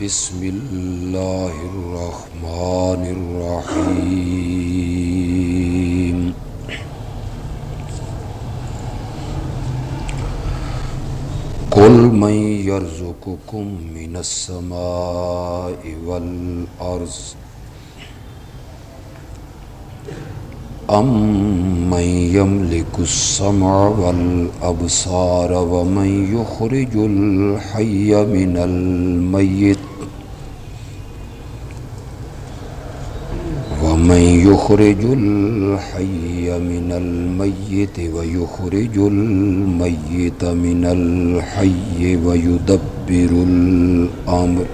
بسم الله الرحمن الرحيم قل من يرزقكم من السماء والأرض أَمَّنْ يَمْلِكُ السَّمْعَ وَالْأَبْصَارَ وَمَنْ يُخْرِجُ الْحَيَّ مِنَ الْمَيِّتِ وَمَنْ يُخْرِجُ الْحَيَّ مِنَ الْمَيِّتِ وَيُخْرِجُ الْمَيِّتَ مِنَ الْحَيِّ وَيُدَبِّرُ الْأَمْرَ.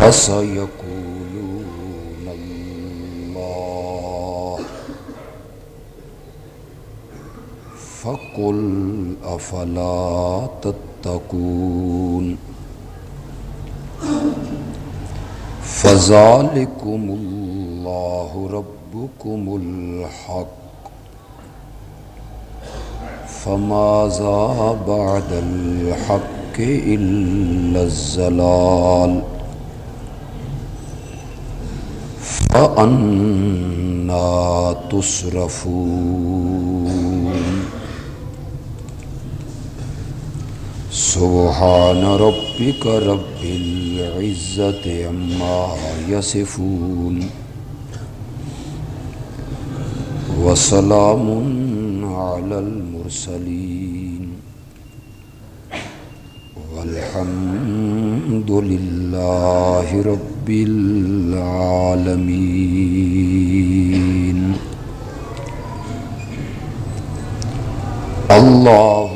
فَسَيَقُولُ فقل افلا تتقون. فذلكم الله ربكم الحق فماذا بعد الحق إلا الزلال فأنا تصرفون سبحان ربك رب العزة عما يصفون. وسلام على المرسلين. والحمد لله رب العالمين. الله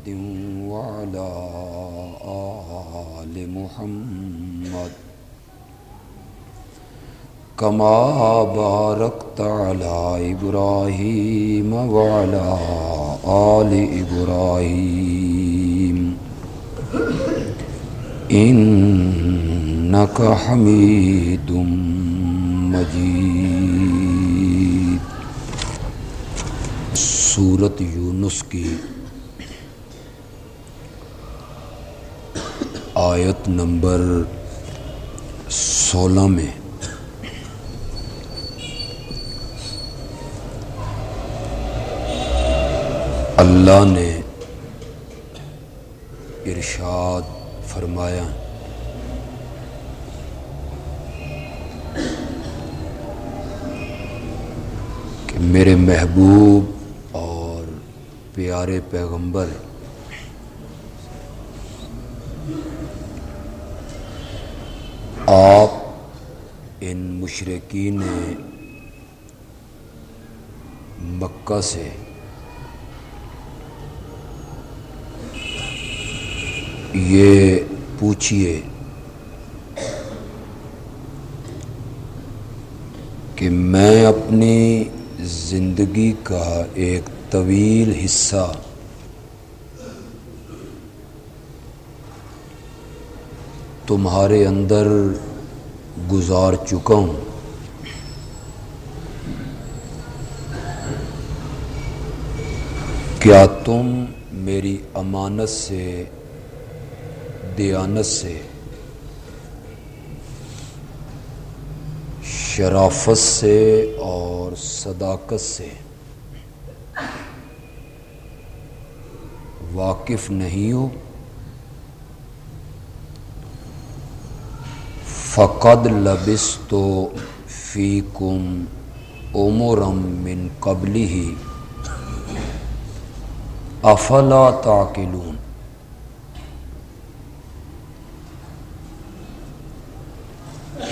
محمد وعلى آل محمد كما باركت على إبراهيم وعلى آل إبراهيم إنك حميد مجيد سورة يونس کی آیت نمبر سولہ میں۔ اللہ نے ارشاد فرمایا۔ کہ میرے محبوب اور پیارے پیغمبر آپ ان مشرقین مکہ سے یہ پوچھئے کہ میں اپنی زندگی کا ایک طویل حصہ تمہارے اندر گزار چکا ہوں۔ کیا تم میری امانت سے، دیانت سے شرافت سے اور صداقت سے واقف نہیں ہو؟ فقد لبس تو فی کم من قبلی ہی افلا تاکلون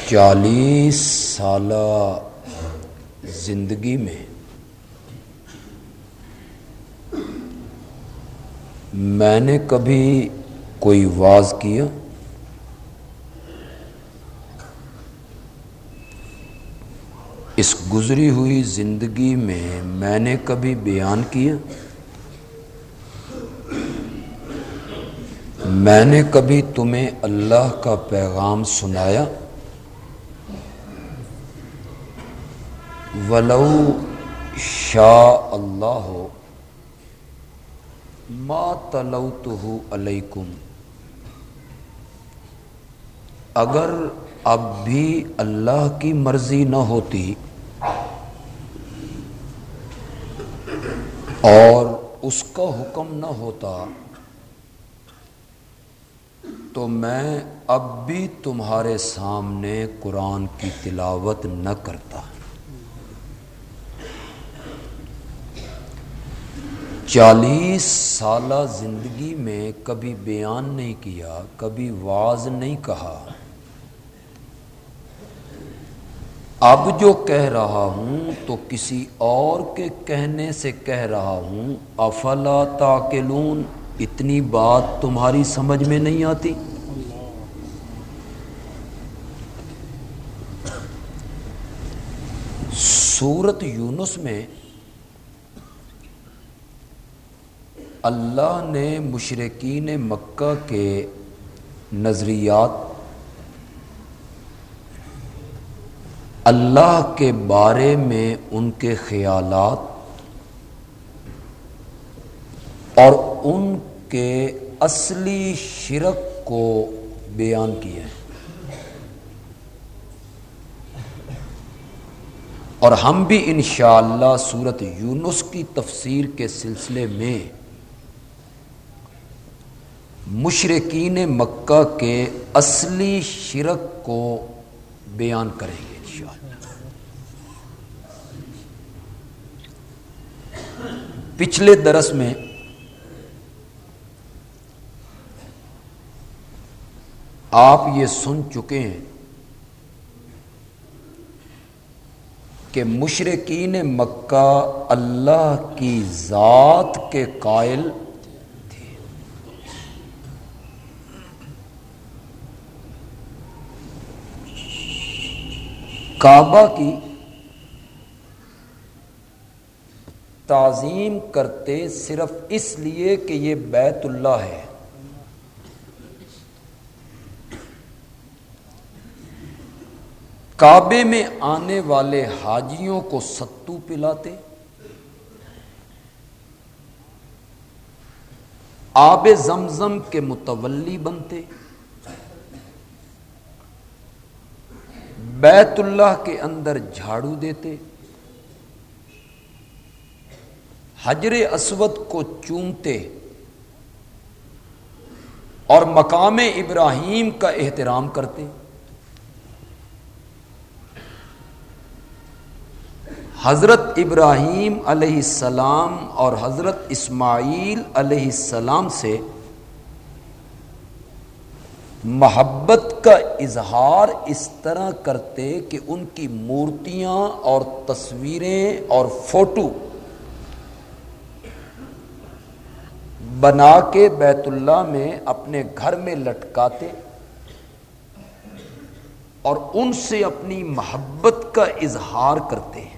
چالیس سالہ زندگی میں میں نے کبھی کوئی واز کیا؟ اس گزری ہوئی زندگی میں میں نے کبھی بیان کیا؟ میں نے کبھی تمہیں اللہ کا پیغام سنایا؟ ولو شاہ اللہ ہو ما تلوتہ علیکم۔ اگر اب بھی اللہ کی مرضی نہ ہوتی اور اس کا حکم نہ ہوتا تو میں اب بھی تمہارے سامنے قرآن کی تلاوت نہ کرتا۔ چالیس سالہ زندگی میں کبھی بیان نہیں کیا، کبھی واز نہیں کہا۔ اب جو کہہ رہا ہوں تو کسی اور کے کہنے سے کہہ رہا ہوں، افلا تاکلون، اتنی بات تمہاری سمجھ میں نہیں آتی۔ سورت یونس میں اللہ نے مشرقین مکہ کے نظریات اللہ کے بارے میں ان کے خیالات اور ان کے اصلی شرک کو بیان کیا ہے اور ہم بھی انشاءاللہ صورت یونس کی تفسیر کے سلسلے میں مشرقین مکہ کے اصلی شرک کو بیان کریں گے پچھلے درس میں آپ یہ سن چکے ہیں کہ مشرقین مکہ اللہ کی ذات کے قائل تھے۔ کعبہ کی تعظیم کرتے صرف اس لیے کہ یہ بیت اللہ ہے۔ کعبے میں آنے والے حاجیوں کو ستو پلاتے؟ آب زمزم کے متولی بنتے؟ بیت اللہ کے اندر جھاڑو دیتے؟ حجر اسود کو چومتے؟ اور مقام ابراہیم کا احترام کرتے؟ حضرت ابراہیم علیہ السلام اور حضرت اسماعیل علیہ السلام سے محبت کا اظہار اس طرح کرتے کہ ان کی مورتیاں اور تصویریں اور فوٹو بنا کے بیت اللہ میں اپنے گھر میں لٹکاتے اور ان سے اپنی محبت کا اظہار کرتے ہیں۔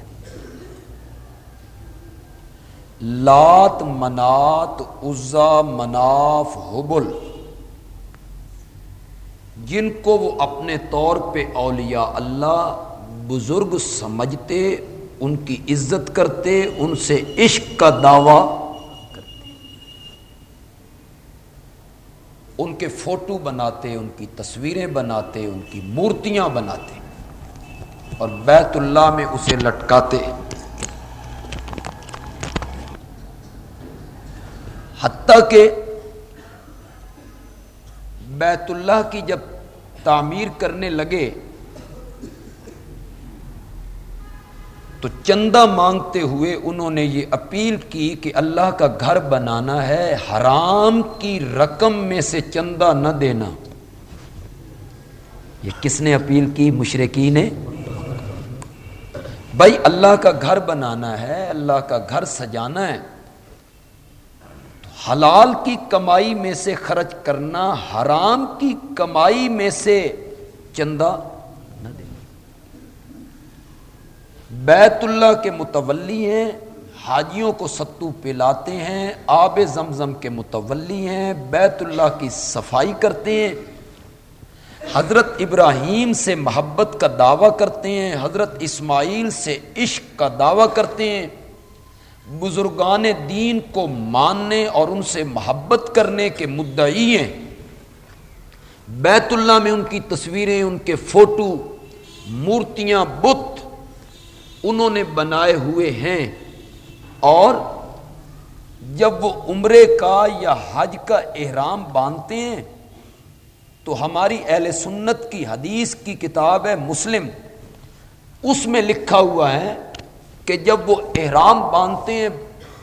لات منات، عزا، مناف، حبل۔ جن کو وہ اپنے طور پہ اولیاء اللہ بزرگ سمجھتے، ان کی عزت کرتے، ان سے عشق کا دعوی ان کے فوٹو بناتے، ان کی تصویریں بناتے، ان کی مورتیاں بناتے۔ اور بیت اللہ میں اسے لٹکاتے۔ حتیٰ کہ بیت اللہ کی جب تعمیر کرنے لگے تو چندہ مانگتے ہوئے انہوں نے یہ اپیل کی کہ اللہ کا گھر بنانا ہے، حرام کی رقم میں سے چندہ نہ دینا۔ یہ کس نے اپیل کی؟ مشرقی نے۔ بھائی، اللہ کا گھر بنانا ہے، اللہ کا گھر سجانا ہے۔ حلال کی کمائی میں سے خرچ کرنا، حرام کی کمائی میں سے چندہ نہ دے۔ بیت اللہ کے متولی ہیں، حاجیوں کو ستو پلاتے ہیں، آب زمزم کے متولی ہیں، بیت اللہ کی صفائی کرتے ہیں۔ حضرت ابراہیم سے محبت کا دعویٰ کرتے ہیں، حضرت اسماعیل سے عشق کا دعویٰ کرتے ہیں۔ بزرگان دین کو ماننے اور ان سے محبت کرنے کے مدعی ہیں۔ بیت اللہ میں ان کی تصویریں، ان کے فوٹو، مورتیاں بت انہوں نے بنائے ہوئے ہیں۔ اور جب وہ عمرے کا یا حج کا احرام باندھتے ہیں، تو ہماری اہل سنت کی حدیث کی کتاب ہے مسلم۔ اس میں لکھا ہوا ہے کہ جب وہ احرام باندھتے ہیں،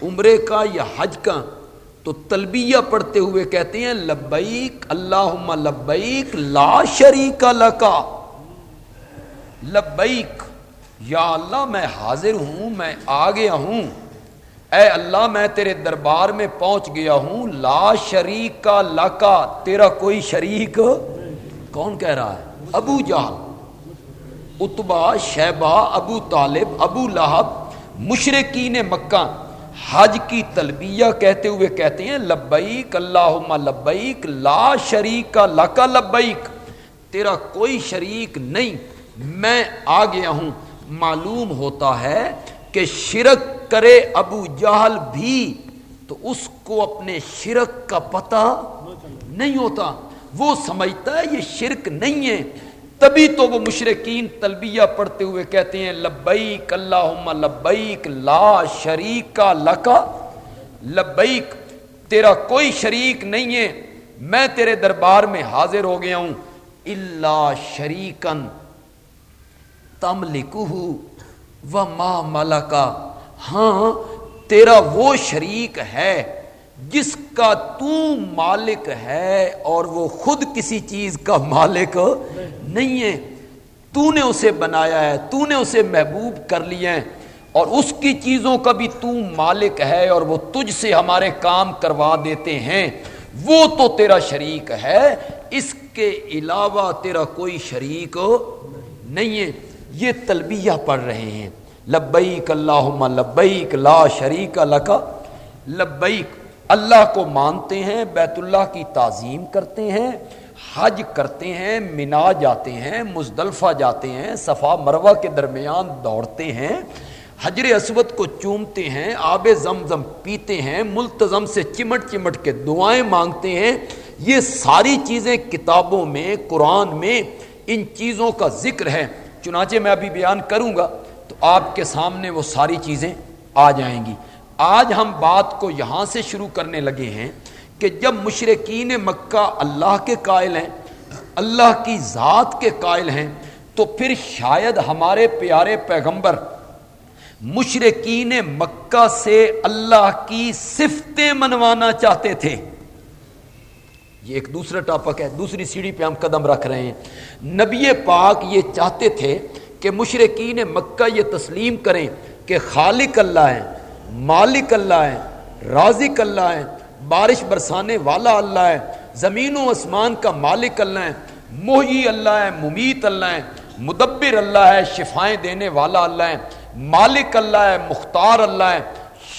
عمرے کا یا حج کا، تو تلبیہ پڑھتے ہوئے کہتے ہیں، لبیک اللہ لبیک، لا شریک لکا لبیک، یا اللہ میں حاضر ہوں، میں آ گیا ہوں۔ اے اللہ، میں تیرے دربار میں پہنچ گیا ہوں۔ لا شریک کا لاکا تیرا کوئی شریک کون کہہ رہا ہے؟ ابو جہل۔ اتبا شہبا ابو طالب، ابو لہب مشرقین مکہ، حج کی تلبیہ کہتے ہوئے کہتے ہیں، لبیک اللہ لبیک، لا شریک کا لبیک، تیرا کوئی شریک نہیں، میں آ گیا ہوں۔ معلوم ہوتا ہے کہ شرک کرے ابو جہل بھی، تو اس کو اپنے شرک کا پتہ نہیں ہوتا۔ وہ سمجھتا ہے یہ شرک نہیں ہے۔ تبھی تو وہ مشرقین تلبیہ پڑھتے ہوئے کہتے ہیں، لبیک اللہ لبیک لا شریک کا لکا، لبیک تیرا کوئی شریک نہیں ہے، میں تیرے دربار میں حاضر ہو گیا ہوں اللہ شریکن تم لکھو و ماں ملکا۔ ہاں تیرا وہ شریک ہے جس کا تو مالک ہے اور وہ خود کسی چیز کا مالک نہیں ہے۔ تو نے اسے بنایا ہے، تو نے اسے محبوب کر لیا ہے اور اس کی چیزوں کا بھی تو مالک ہے اور وہ تجھ سے ہمارے کام کروا دیتے ہیں۔ وہ تو تیرا شریک ہے، اس کے علاوہ تیرا کوئی شریک نہیں ہے۔ یہ تلبیہ پڑھ رہے ہیں۔ لبیک اللہ لبیک لا شریک لکا لبیک اللہ کو مانتے ہیں، بیت اللہ کی تعظیم کرتے ہیں، حج کرتے ہیں منا جاتے ہیں، مزدلفہ جاتے ہیں، صفا مروہ کے درمیان دوڑتے ہیں، حجر اسود کو چومتے ہیں، آب زمزم پیتے ہیں ملتظم سے چمٹ چمٹ کے دعائیں مانگتے ہیں۔ یہ ساری چیزیں کتابوں میں، قرآن میں ان چیزوں کا ذکر ہے۔ چنانچہ میں ابھی بیان کروں گا تو آپ کے سامنے وہ ساری چیزیں آ جائیں گی۔ آج ہم بات کو یہاں سے شروع کرنے لگے ہیں کہ جب مشرقین مکہ اللہ کے قائل ہیں، اللہ کی ذات کے قائل ہیں، تو پھر شاید ہمارے پیارے پیغمبر مشرقین مکہ سے اللہ کی صفتیں منوانا چاہتے تھے۔ یہ ایک دوسرا ٹاپک ہے، دوسری سیڑھی پہ ہم قدم رکھ رہے ہیں۔ نبی پاک یہ چاہتے تھے کہ مشرقین مکہ یہ تسلیم کریں کہ خالق اللہ ہے مالک اللہ ہے رازق اللہ ہے بارش برسانے والا اللہ ہے زمین و آسمان کا مالک اللہ ہے موہی اللہ ہے ممیت اللہ ہے مدبر اللہ ہے شفائیں دینے والا اللہ ہے مالک اللہ ہے مختار اللہ ہے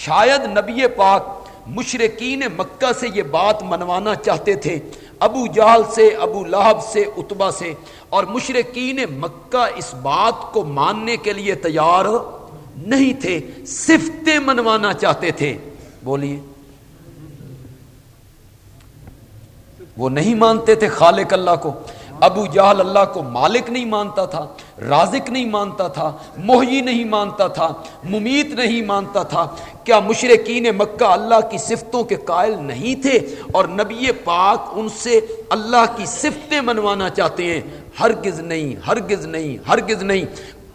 شاید نبی پاک مشرقین مکہ سے یہ بات منوانا چاہتے تھے، ابو جہل سے، ابو لہب سے اتبا سے، اور مشرقین مکہ اس بات کو ماننے کے لیے تیار نہیں تھے، صفتیں منوانا چاہتے تھے۔ بولیے۔ وہ نہیں مانتے تھے خالق اللہ کو۔ ابو جہل اللہ کو مالک نہیں مانتا تھا، رازق نہیں مانتا تھا موہی نہیں مانتا تھا، ممیت نہیں مانتا تھا۔ کیا مشرقین مکہ اللہ کی صفتوں کے قائل نہیں تھے؟ اور نبی پاک ان سے اللہ کی صفتیں منوانا چاہتے ہیں۔ ہرگز نہیں ہرگز نہیں ہرگز نہیں۔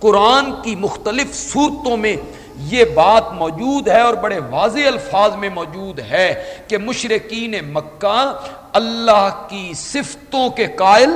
قرآن کی مختلف صورتوں میں یہ بات موجود ہے اور بڑے واضح الفاظ میں موجود ہے کہ مشرقین مکہ اللہ کی صفتوں کے قائل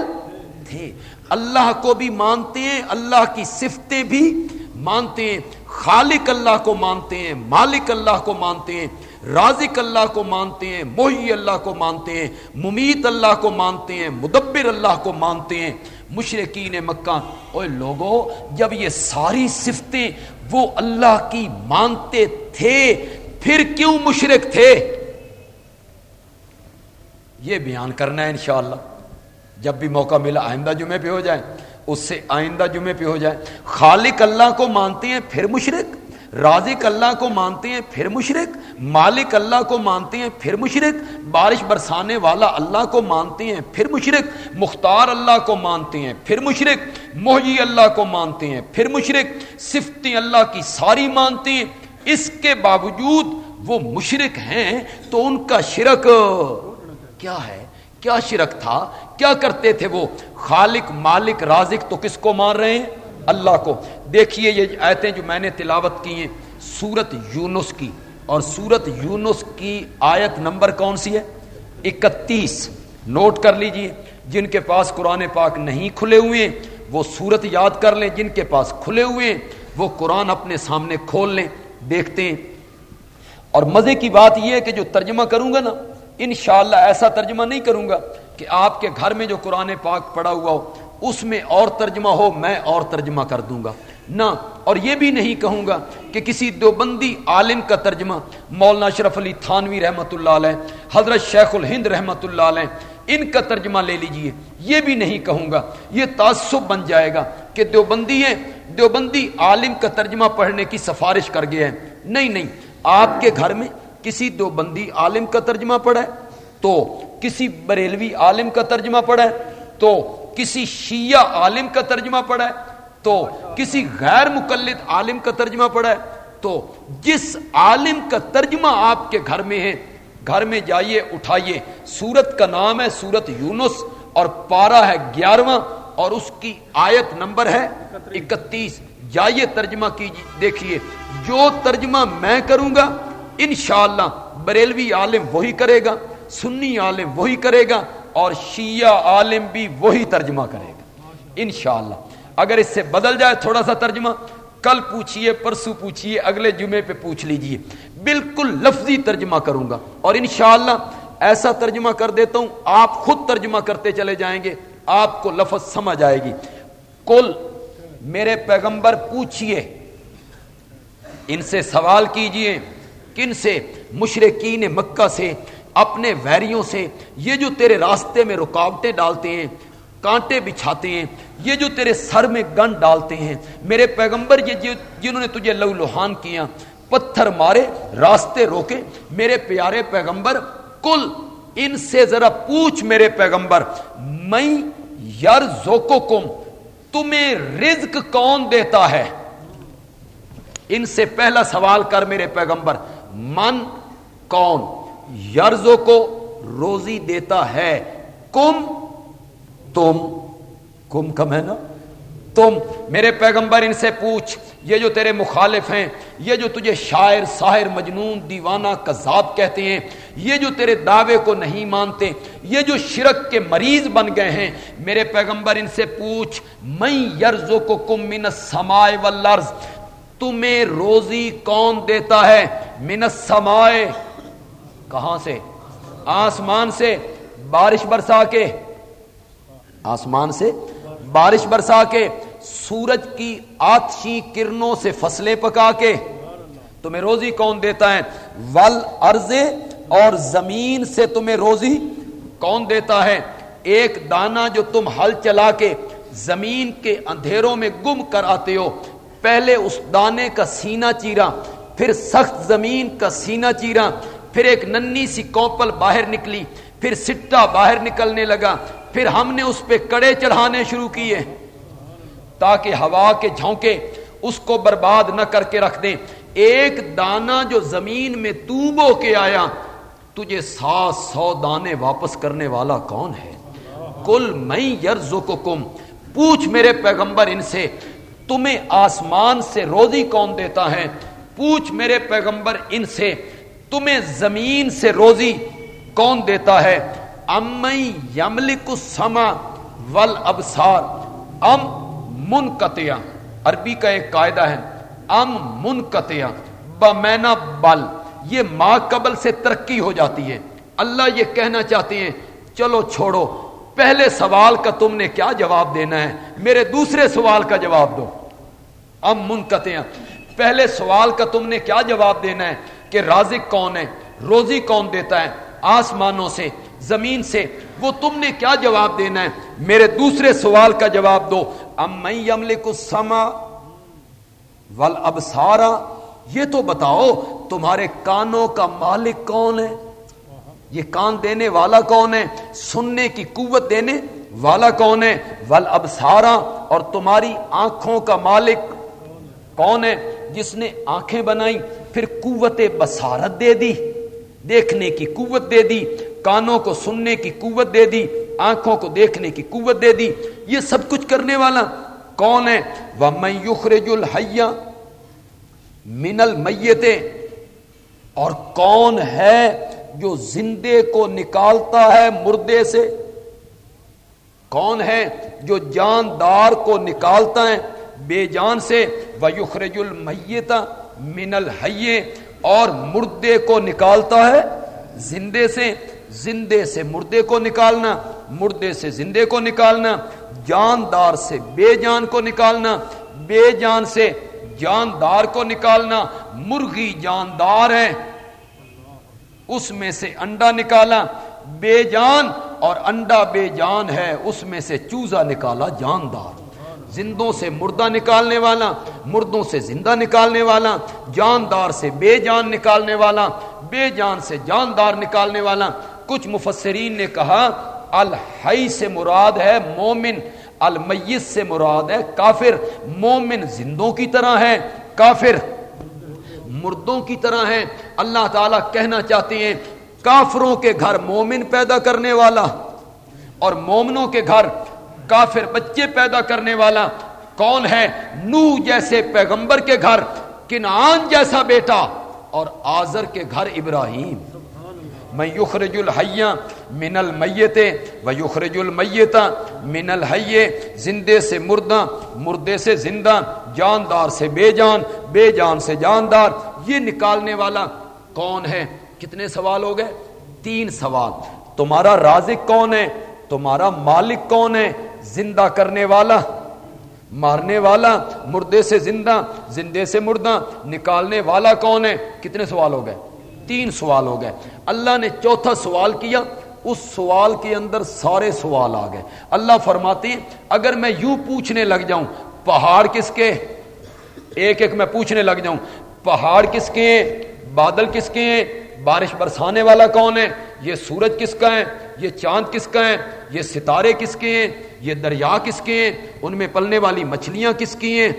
تھے۔ اللہ کو بھی مانتے ہیں، اللہ کی صفتیں بھی مانتے ہیں۔ خالق اللہ کو مانتے ہیں، مالک اللہ کو مانتے ہیں، رازق اللہ کو مانتے ہیں موہی اللہ کو مانتے ہیں، ممیت اللہ کو مانتے ہیں، مدبر اللہ کو مانتے ہیں۔ مشرقین مکہ۔ اوے لوگوں جب یہ ساری صفتیں وہ اللہ کی مانتے تھے، پھر کیوں مشرق تھے؟ یہ بیان کرنا ہے انشاءاللہ۔ جب بھی موقع ملا، آئندہ جمعے پہ ہو جائے اس سے آئندہ جمعے پہ ہو جائے خالق اللہ کو مانتے ہیں، پھر مشرق۔ رازق اللہ کو مانتے ہیں، پھر مشرق، مالک اللہ کو مانتے ہیں، پھر مشرق، بارش برسانے والا اللہ کو مانتے ہیں، پھر مشرق، مختار اللہ کو مانتے ہیں، پھر مشرق محی اللہ کو مانتے ہیں، پھر مشرق، صفتیں اللہ کی ساری مانتے ہیں۔ اس کے باوجود وہ مشرق ہیں تو ان کا شرک کیا ہے؟ کیا شرک تھا؟ کیا کرتے تھے وہ؟ خالق، مالک، رازق تو کس کو مان رہے ہیں؟ اللہ کو۔ دیکھیے یہ آیتیں جو میں نے تلاوت کی ہیں، سورت یونس کی۔ اور سورت یونس کی آیت نمبر کون سی ہے؟ اکتیس۔ نوٹ کر لیجیے، جن کے پاس قرآن پاک نہیں کھلے ہوئے ہیں، وہ سورت یاد کر لیں۔ جن کے پاس کھلے ہوئے ہیں، وہ قرآن اپنے سامنے کھول لیں، دیکھتے ہیں۔ اور مزے کی بات یہ ہے کہ جو ترجمہ کروں گا نا، انشاءاللہ ایسا ترجمہ نہیں کروں گا کہ آپ کے گھر میں جو قرآن پاک پڑا ہوا ہو اس میں اور ترجمہ ہو، میں اور ترجمہ کر دوں گا۔ نہ، اور یہ بھی نہیں کہوں گا کہ کسی دیوبندی عالم کا ترجمہ مولانا اشرف علی تھانوی رحمۃ اللہ علیہ، حضرت شیخ الہند رحمۃ اللہ علیہ، ان کا ترجمہ لے لیجیے۔ یہ بھی نہیں کہوں گا۔ یہ تعصب بن جائے گا کہ دیوبندی ہے، دیوبندی عالم کا ترجمہ پڑھنے کی سفارش کر گیا ہے۔ نہیں نہیں، آپ کے گھر میں کسی دو بندی عالم کا ترجمہ پڑھا ہے؟ تو کسی بریلوی عالم کا ترجمہ پڑھا ہے؟ تو کسی شیعہ عالم کا ترجمہ پڑھا ہے، تو کسی غیر مقلد عالم کا ترجمہ پڑھا ہے، تو جس عالم کا ترجمہ آپ کے گھر میں ہے، گھر میں جائیے، اٹھائیے، سورت کا نام ہے سورت یونس اور پارا ہے گیارہواں اور اس کی آیت نمبر ہے اکتیس۔ جائیے ترجمہ کیجیے، دیکھیے، جو ترجمہ میں کروں گا، انشاءاللہ بریلوی عالم وہی کرے گا، سنی عالم وہی کرے گا اور شیعہ عالم بھی وہی ترجمہ کرے گا۔ انشاءاللہ۔ اگر اس سے بدل جائے تھوڑا سا ترجمہ، کل پوچھئے پرسو پوچھئے، اگلے جمعے پہ پوچھ لیجیے۔ بالکل لفظی ترجمہ کروں گا۔ اور انشاءاللہ ایسا ترجمہ کر دیتا ہوں، آپ خود ترجمہ کرتے چلے جائیں گے، آپ کو لفظ سمجھ آئے گی۔ کل میرے پیغمبر پوچھئے۔ ان سے سوال کیجیے۔ کن سے؟ مشرقین مکہ سے۔ اپنے ویریوں سے، یہ جو تیرے راستے میں رکاوٹیں ڈالتے ہیں، کانٹے بچھاتے ہیں، یہ جو تیرے سر میں گن ڈالتے ہیں، میرے پیغمبر یہ جنہوں نے تجھے لو لوہان کیا، پتھر مارے، راستے روکے، میرے پیارے پیغمبر، کل ان سے ذرا پوچھ میرے پیغمبر، میں یار زوکو کم تمہیں رزق کون دیتا ہے؟ ان سے پہلا سوال کر میرے پیغمبر، من کون؟ یرزو کو روزی دیتا ہے۔ کم، تم، کم کم ہے نا؟ تم، میرے پیغمبر ان سے پوچھ، یہ جو تیرے مخالف ہیں، یہ جو تجھے شاعر، ساحر، مجنون، دیوانہ، کذاب کہتے ہیں، یہ جو تیرے دعوے کو نہیں مانتے، یہ جو شرک کے مریض بن گئے ہیں، میرے پیغمبر ان سے پوچھ، میں یرزو کو کم من سمائے والارض، تمہیں روزی کون دیتا ہے؟ منت سمائے کہاں سے؟ آسمان سے بارش برسا کے۔ آسمان سے بارش برسا کے۔ سورج کی آتشی کرنوں سے فصلیں پکا کے۔ تمہیں روزی کون دیتا ہے؟ ول ارضے اور زمین سے تمہیں روزی کون دیتا ہے؟ ایک دانہ جو تم ہل چلا کے زمین کے اندھیروں میں گم کر آتے ہو۔ پہلے اس دانے کا سینہ چیرا، پھر سخت زمین کا سینہ چیرا۔ پھر ایک ننی سی کوپل باہر نکلی، پھر سٹا باہر نکلنے لگا، پھر ہم نے اس پہ کڑے چڑھانے شروع کیے۔ تاکہ ہوا کے جھونکے اس کو برباد نہ کر کے رکھ دیں۔ ایک دانا جو زمین میں تو کے آیا، تجھے سات سو دانے واپس کرنے والا کون ہے؟ کل میں یرزو کو کم پوچھ میرے پیغمبر ان سے، تمہیں آسمان سے روزی کون دیتا ہے؟ پوچھ میرے پیغمبر ان سے تمہیں زمین سے روزی کون دیتا ہے؟ امی یملک سما ول ابسار ام من عربی کا ایک قاعدہ ہے۔ ام من بمینا بل۔ یہ ماں قبل سے ترقی ہو جاتی ہے۔ اللہ یہ کہنا چاہتے ہیں، چلو چھوڑو۔ پہلے سوال کا تم نے کیا جواب دینا ہے؟ میرے دوسرے سوال کا جواب دو۔ ام منقطع پہلے سوال کا تم نے کیا جواب دینا ہے؟ کہ رازق کون ہے؟ روزی کون دیتا ہے؟ آسمانوں سے، زمین سے۔ وہ تم نے کیا جواب دینا ہے؟ میرے دوسرے سوال کا جواب دو۔ ام میں کو سما ول اب سارا یہ تو بتاؤ، تمہارے کانوں کا مالک کون ہے؟ یہ کان دینے والا کون ہے؟ سننے کی قوت دینے والا کون ہے؟ ول اب سارا اور تمہاری آنکھوں کا مالک کون ہے؟ جس نے آنکھیں بنائی، پھر قوت بسارت دے دی، دیکھنے کی قوت دے دی، کانوں کو سننے کی قوت دے دی، آنکھوں کو دیکھنے کی قوت دے دی، یہ سب کچھ کرنے والا کون ہے؟ وہ میں یخرج الحیا من المیتے اور کون ہے جو زندے کو نکالتا ہے مردے سے؟ کون ہے جو جاندار کو نکالتا ہے؟ بے جان سے ویخرج المیتا من الحیے اور مردے کو نکالتا ہے زندے سے زندے سے مردے کو نکالنا، مردے سے زندے کو نکالنا، جاندار سے بے جان کو نکالنا، بے جان سے جاندار کو نکالنا، مرغی جاندار ہے، اس میں سے انڈا نکالا، بے جان اور انڈا بے جان ہے، اس میں سے چوزا نکالا، جاندار۔ زندوں سے مردہ نکالنے والا، مردوں سے زندہ نکالنے والا، جاندار سے بے جان نکالنے والا، بے جان سے جاندار نکالنے والا۔ کچھ مفسرین نے کہا، الحی سے مراد ہے مومن، المیت سے مراد ہے کافر۔ مومن زندوں کی طرح ہے، کافر مردوں کی طرح ہے۔ اللہ تعالیٰ کہنا چاہتے ہیں، کافروں کے گھر مومن پیدا کرنے والا اور مومنوں کے گھر کافر بچے پیدا کرنے والا کون ہے؟ نو جیسے پیغمبر کے گھر کنان جیسا بیٹا، اور آزر کے گھر ابراہیم۔ میں یخرج الحیا من المیت و یخرج المیتا من الحیے زندے سے مردہ، مردے سے زندہ، جاندار سے بے جان بے جان سے جاندار۔ یہ نکالنے والا کون ہے؟ کتنے سوال ہو گئے؟ تین سوال۔ تمہارا رازق کون ہے؟ تمہارا مالک کون ہے؟ زندہ کرنے والا، مارنے والا، مردے سے زندہ، زندے سے مردہ، نکالنے والا کون ہے؟ کتنے سوال ہو گئے؟ تین سوال ہو گئے۔ اللہ نے چوتھا سوال کیا، اس سوال کے اندر سارے سوال آ گئے۔ اللہ فرماتی اگر میں یوں پوچھنے لگ جاؤں، پہاڑ کس کے؟ ایک ایک میں پوچھنے لگ جاؤں۔ پہاڑ کس کے؟ بادل کس کے ہیں؟ بارش برسانے والا کون ہے؟ یہ سورج کس کا ہے؟ یہ چاند کس کا ہے؟ یہ ستارے کس کے ہیں؟ یہ دریا کس کے ہیں؟ ان میں پلنے والی مچھلیاں کس کی ہیں؟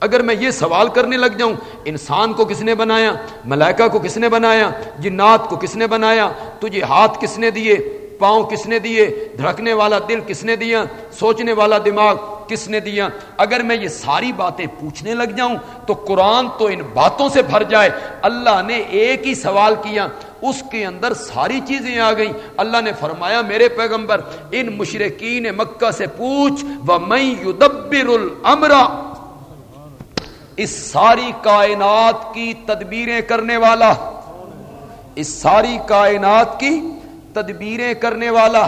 اگر میں یہ سوال کرنے لگ جاؤں، انسان کو کس نے بنایا؟ ملائکہ کو کس نے بنایا؟ جنات کو کس نے بنایا؟ تجھے ہاتھ کس نے دیے؟ پاؤں کس نے دیے؟ دھڑکنے والا دل کس نے دیا؟ سوچنے والا دماغ؟ کس نے دیا؟ اگر میں یہ ساری باتیں پوچھنے لگ جاؤں تو قرآن تو ان باتوں سے بھر جائے۔ اللہ نے ایک ہی سوال کیا، اس کے اندر ساری چیزیں آ گئیں۔ اللہ نے فرمایا، میرے پیغمبر، ان مشرقین مکہ سے پوچھ و میں اس ساری کائنات کی تدبیریں کرنے والا۔ اس ساری کائنات کی تدبیریں کرنے والا،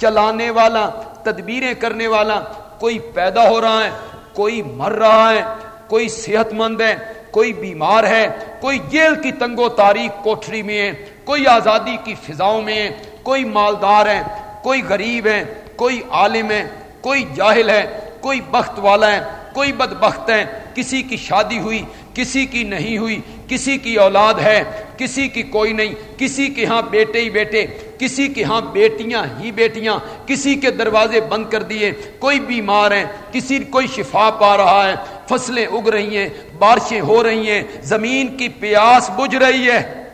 چلانے والا، تدبیریں کرنے والا۔ کوئی پیدا ہو رہا ہے کوئی مر رہا ہے کوئی صحت مند ہے کوئی بیمار ہے کوئی جیل کی تنگو تاریخ کوٹری میں ہے کوئی آزادی کی فضاؤں میں ہے کوئی مالدار ہے کوئی غریب ہے کوئی عالم ہے کوئی جاہل ہے کوئی بخت والا ہے کوئی بد بخت ہے کسی کی شادی ہوئی کسی کی نہیں ہوئی کسی کی اولاد ہے کسی کی کوئی نہیں کسی کے ہاں بیٹے ہی بیٹے کسی کے ہاں بیٹیاں ہی بیٹیاں، کسی کے دروازے بند کر دیے، کوئی بیمار ہیں، کسی کوئی شفا پا رہا ہے، فصلیں اگ رہی ہیں، بارشیں ہو رہی ہیں، زمین کی پیاس بجھ رہی ہے۔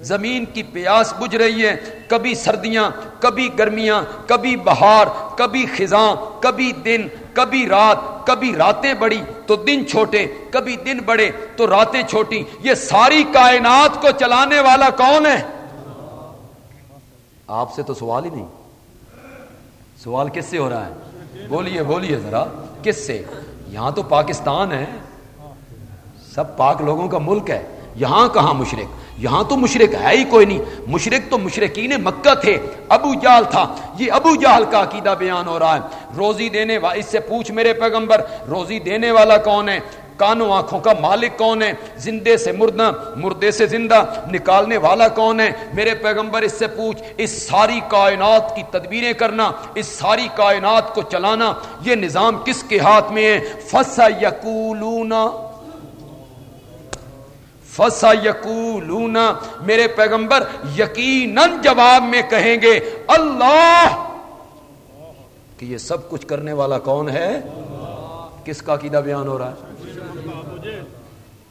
زمین کی پیاس بجھ رہی ہے۔ کبھی سردیاں، کبھی گرمیاں، کبھی بہار، کبھی خزاں، کبھی دن، کبھی رات، کبھی راتیں بڑی تو دن چھوٹے، کبھی دن بڑے تو راتیں چھوٹی۔ یہ ساری کائنات کو چلانے والا کون ہے؟ آپ سے تو سوال ہی نہیں۔ سوال کس سے ہو رہا ہے؟ بولیے بولیے ذرا، کس سے؟ یہاں تو پاکستان ہے۔ سب پاک لوگوں کا ملک ہے۔ یہاں کہاں مشرق؟ یہاں تو مشرق ہے ہی کوئی نہیں۔ مشرق تو مشرقین مکہ تھے۔ ابو جال تھا۔ یہ ابو جال کا عقیدہ بیان ہو رہا ہے۔ روزی دینے اس سے پوچھ میرے پیغمبر، روزی دینے والا کون ہے؟ کانوں آنکھوں کا مالک کون ہے؟ زندے سے مردہ، مردے سے زندہ، نکالنے والا کون ہے؟ میرے پیغمبر، اس سے پوچھ، اس ساری کائنات کی تدبیریں کرنا، اس ساری کائنات کو چلانا، یہ نظام کس کے ہاتھ میں ہے؟ فسا یقولونا فسا یقولونا میرے پیغمبر، یقیناً جواب میں کہیں گے، اللہ! کہ یہ سب کچھ کرنے والا کون ہے؟ کس کا عقیدہ بیان ہو رہا ہے؟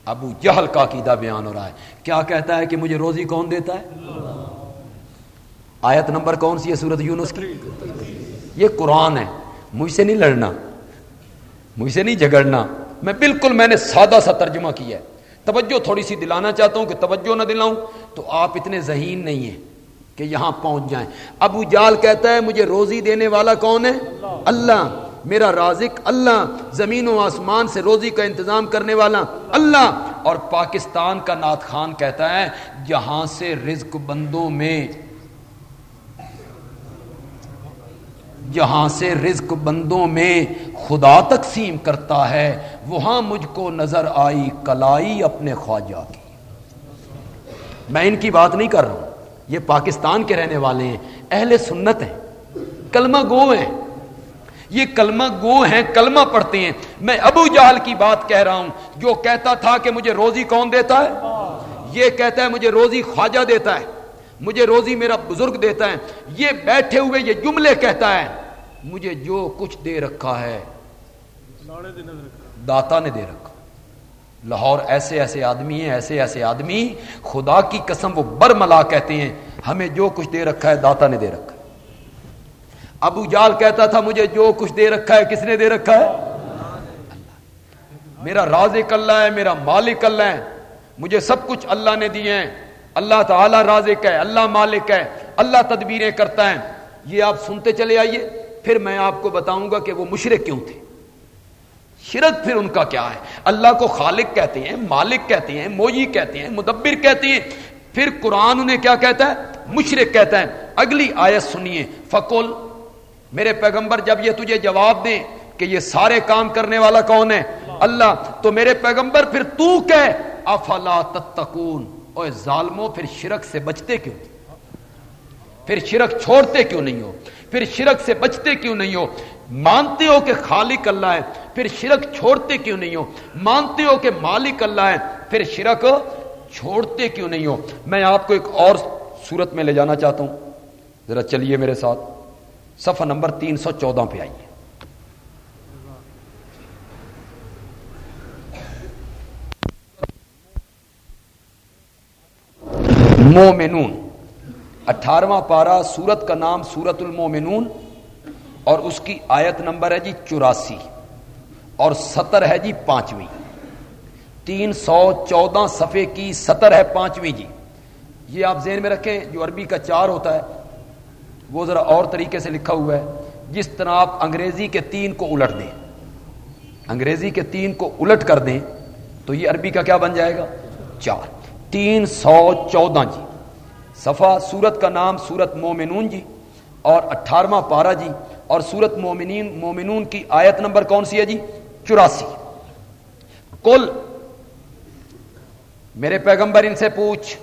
ابو جہل کا عقیدہ بیان ہو رہا ہے۔ کیا کہتا ہے کہ مجھے روزی کون دیتا ہے؟ آیت نمبر کون سی ہے سورت یونس کی؟ یہ قرآن ہے۔ مجھ سے نہیں لڑنا۔ مجھ سے نہیں جھگڑنا۔ میں بالکل میں نے سادہ سا ترجمہ کیا ہے۔ توجہ تھوڑی سی دلانا چاہتا ہوں کہ توجہ نہ دلاؤں۔ تو آپ اتنے ذہین نہیں ہیں کہ یہاں پہنچ جائیں۔ ابو جال کہتا ہے مجھے روزی دینے والا کون ہے؟ اللہ۔ میرا رازق اللہ زمین و آسمان سے روزی کا انتظام کرنے والا اللہ۔ اور پاکستان کا نات خان کہتا ہے جہاں سے رزق بندوں میں۔ جہاں سے رزق بندوں میں خدا تقسیم کرتا ہے۔ وہاں مجھ کو نظر آئی کلائی اپنے خواجہ کی۔ میں ان کی بات نہیں کر رہا ہوں۔ یہ پاکستان کے رہنے والے ہیں، اہل سنت ہیں، کلمہ گو ہیں۔ یہ کلمہ گو ہیں کلمہ پڑھتے ہیں۔ میں ابو جہل کی بات کہہ رہا ہوں جو کہتا تھا کہ مجھے روزی کون دیتا ہے؟ یہ کہتا ہے مجھے روزی خواجہ دیتا ہے مجھے روزی میرا بزرگ دیتا ہے۔ یہ بیٹھے ہوئے یہ جملے کہتا ہے مجھے جو کچھ دے رکھا ہے داتا نے دے رکھا۔ لاہور ایسے ایسے آدمی ہیں ایسے ایسے آدمی خدا کی قسم وہ برملا کہتے ہیں ہمیں جو کچھ دے رکھا ہے داتا نے دے رکھا ابو جال کہتا تھا، مجھے جو کچھ دے رکھا ہے، کس نے دے رکھا ہے؟ میرا رازق اللہ ہے، میرا مالک اللہ ہے۔ مجھے سب کچھ اللہ نے دیے ہیں۔ اللہ تعالی رازق ہے، اللہ مالک ہے، اللہ تدبیریں کرتا ہے۔ یہ آپ سنتے چلے آئیے۔ پھر میں آپ کو بتاؤں گا کہ وہ مشرق کیوں تھے۔ شرک پھر ان کا کیا ہے؟ اللہ کو خالق کہتے ہیں، مالک کہتے ہیں، موجی کہتے ہیں، مدبر کہتے ہیں۔ پھر قرآن انہیں کیا کہتا ہے؟ مشرق کہتا ہے۔ اگلی آیت سنیے۔ فکول میرے پیغمبر، جب یہ تجھے جواب دیں کہ یہ سارے کام کرنے والا کون ہے؟ اللہ، تو میرے پیغمبر، پھر تو کہ افلا تتقون؟ اوے ظالمو پھر شرک سے بچتے کیوں؟ پھر شرک چھوڑتے کیوں نہیں ہو؟ پھر شرک سے بچتے کیوں نہیں ہو؟ مانتے ہو کہ خالق اللہ ہے، پھر شرک چھوڑتے کیوں نہیں ہو؟ مانتے ہو کہ مالک اللہ ہے، پھر شرک چھوڑتے کیوں نہیں ہو؟ میں آپ کو ایک اور صورت میں لے جانا چاہتا ہوں۔ ذرا چلیے میرے ساتھ۔ صفحہ نمبر تین سو چودہ پہ آئیے۔ مومنون، اٹھارواں پارا سورت کا نام سورت المومنون، اور اس کی آیت نمبر ہے جی چوراسی، اور ستر ہے جی پانچویں۔ تین سو چودہ صفحے کی ستر ہے پانچویں جی۔ یہ آپ ذہن میں رکھیں، جو عربی کا چار ہوتا ہے وہ ذرا اور طریقے سے لکھا ہوا ہے، جس طرح آپ انگریزی کے تین کو الٹ دیں۔ انگریزی کے تین کو الٹ کر دیں تو یہ عربی کا کیا بن جائے گا؟ چار۔ تین سو چودہ جی۔ صفا سورت کا نام سورت مومنون جی اور اٹھارواں پارا جی۔ اور سورت مومنین، مومنون کی آیت نمبر کون سی ہے جی؟ چوراسی۔ کل میرے پیغمبر ان سے پوچھ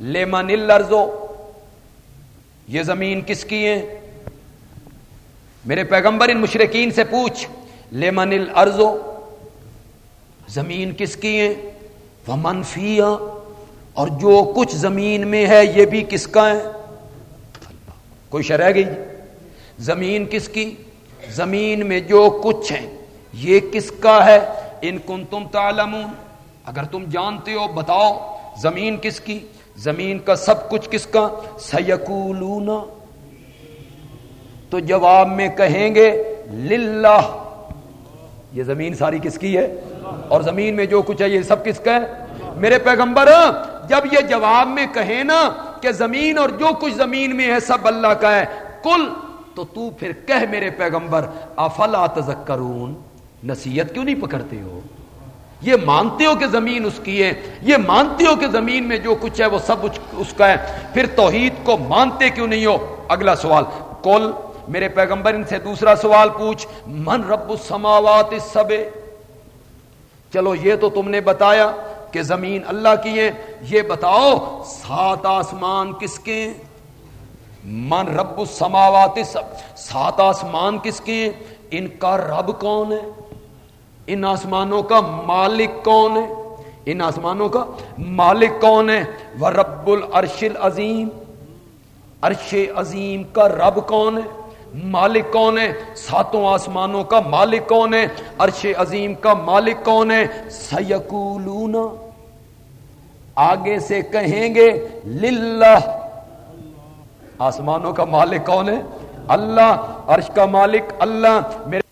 لیمن الرزو یہ زمین کس کی ہے؟ میرے پیغمبر ان مشرقین سے پوچھ لیمن الارضو زمین کس کی ہے؟ وہ منفیا اور جو کچھ زمین میں ہے، یہ بھی کس کا ہے؟ کوئی شرح گئی؟ زمین کس کی؟ زمین میں جو کچھ ہے یہ کس کا ہے؟ ان کن تم تعلمون۔ اگر تم جانتے ہو، بتاؤ، زمین کس کی؟ زمین کا سب کچھ کس کا؟ سیکولون تو جواب میں کہیں گے، للہ۔ یہ زمین ساری کس کی ہے؟ اور زمین میں جو کچھ ہے، یہ سب کس کا ہے؟ میرے پیغمبر، جب یہ جواب میں کہیں نا کہ زمین اور جو کچھ زمین میں ہے، سب اللہ کا ہے کل تو تو پھر کہہ میرے پیغمبر، افلا تذکرون؟ نصیحت کیوں نہیں پکڑتے ہو؟ یہ مانتے ہو کہ زمین اس کی ہے، یہ مانتے ہو کہ زمین میں جو کچھ ہے وہ سب اس کا ہے۔ پھر توحید کو مانتے کیوں نہیں ہو؟ اگلا سوال کل میرے پیغمبر ان سے دوسرا سوال پوچھ۔ من رب السماوات السبع؟ چلو یہ تو تم نے بتایا کہ زمین اللہ کی ہے۔ یہ بتاؤ، سات آسمان کس کے من رب السماوات سات آسمان کس کے ہیں؟ ان کا رب کون ہے؟ ان آسمانوں کا مالک کون ہے؟ ان آسمانوں کا مالک کون ہے؟ وہ رب العرش العظیم۔ عرش عظیم کا رب کون ہے؟ مالک کون ہے؟ ساتوں آسمانوں کا مالک کون ہے؟ عرش عظیم کا مالک کون ہے؟ سیکولون آگے سے کہیں گے، للہ۔ آسمانوں کا مالک کون ہے؟ اللہ۔ عرش کا مالک اللہ۔ میرے